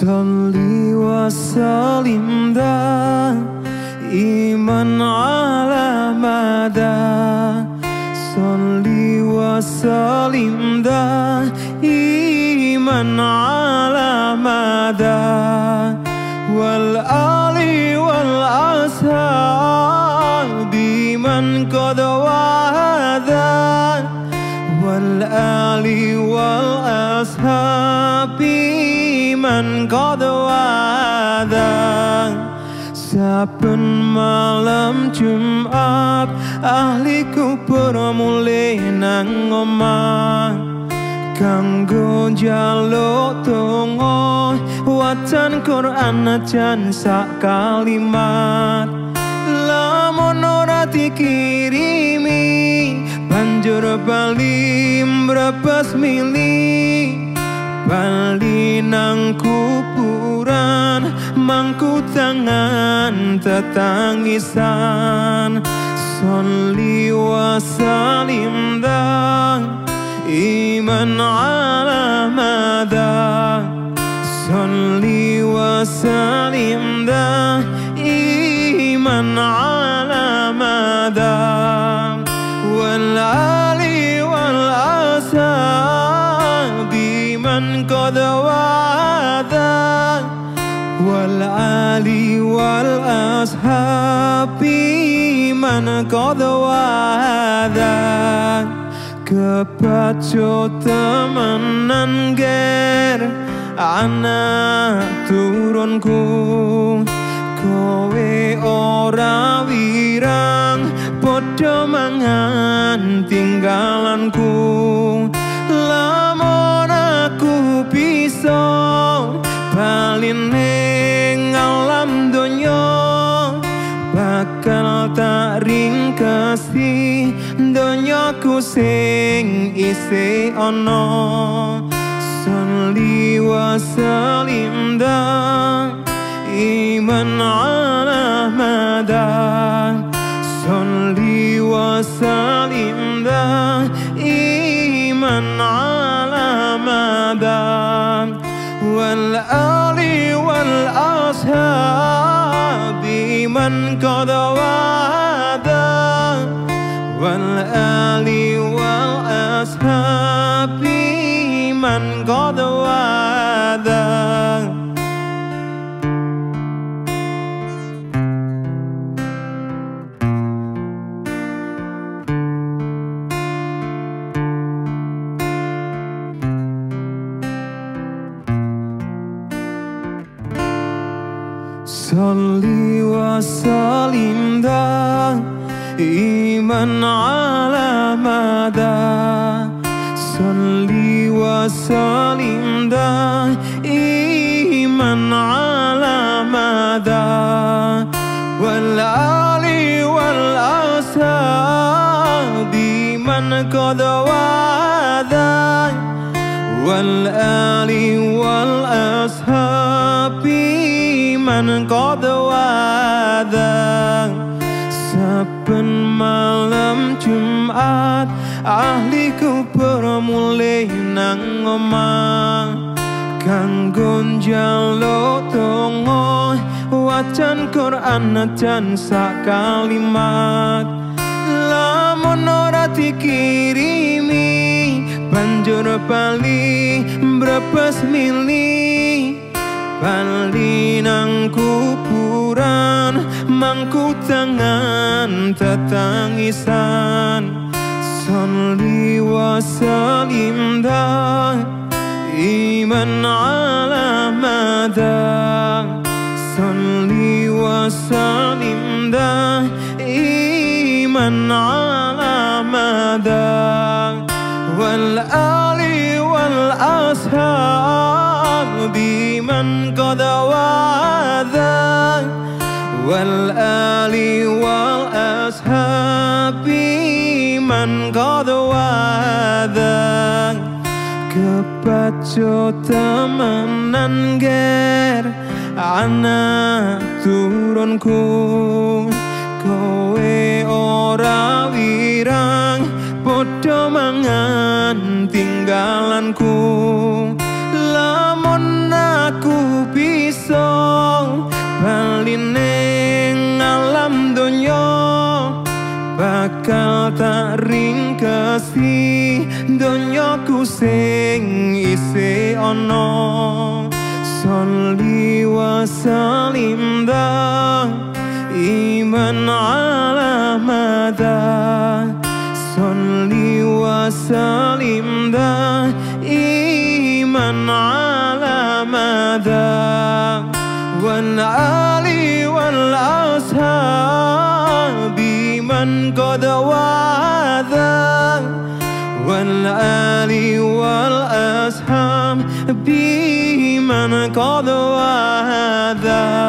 صلي وسلم دائما على مدى صلي وسلم دائما على مدى والآل والأصحاب من قد وعدا والآل والأصحاب من قد وعدا Saben malam Jumat ahliku bermulai nang omah kanggo njaluk donga wacan Quran ajan sak kalimat lamun ora dikirimi banjur bali mrebes mili bali nang kuburan mangku tangan tetangisan. Salli wa salim dan iman ala mada. Salli wa salim dan iman ala asabi man qad wa'ada والعالي والأصحاب من قد وعدا kepacu temenan ger anak turunku kowe ora wirang podo mangan tinggalanku mesti donyaku sing isi ono Salli salim da Iman ala mada. Salli salim da Iman ala mada. Wal ali wal ashab Iman qadawa والآل والأصحاب من قد وعدا صلي وسلم دائما على مدى. صلي وسلم دائما على مدى. والآل والأصحاب من قد وعدا والآل والأصحاب من قد وعدا Saben malam Jumat ahliku bermulai nang omah. Kanggo njaluk donga wacan Quran ajan sak kalimat lamun ora dikirimi banjur bali mbrebes mili bali nang mangku tangan tetangisan Salli wa salim iman ala mada Salli wa iman ala mada wal ali wal ashab man qad wa'adha والآل والأصحاب من قد وعد كبتشو تمنن ger عنا turunku. Kowe ora wirang podo mangan tinggalanku. Lamun aku bisa bakal tak ringkesi. Donyaku sing isi ono Salli wa salim da iman ala mada. Salli wa salim da iman ala mada. Wal من قد وعد والآل والأسهام بمن قد وعدا